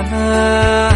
suci Bercahayo di mangkana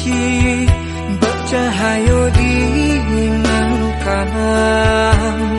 suci bercahaya di malam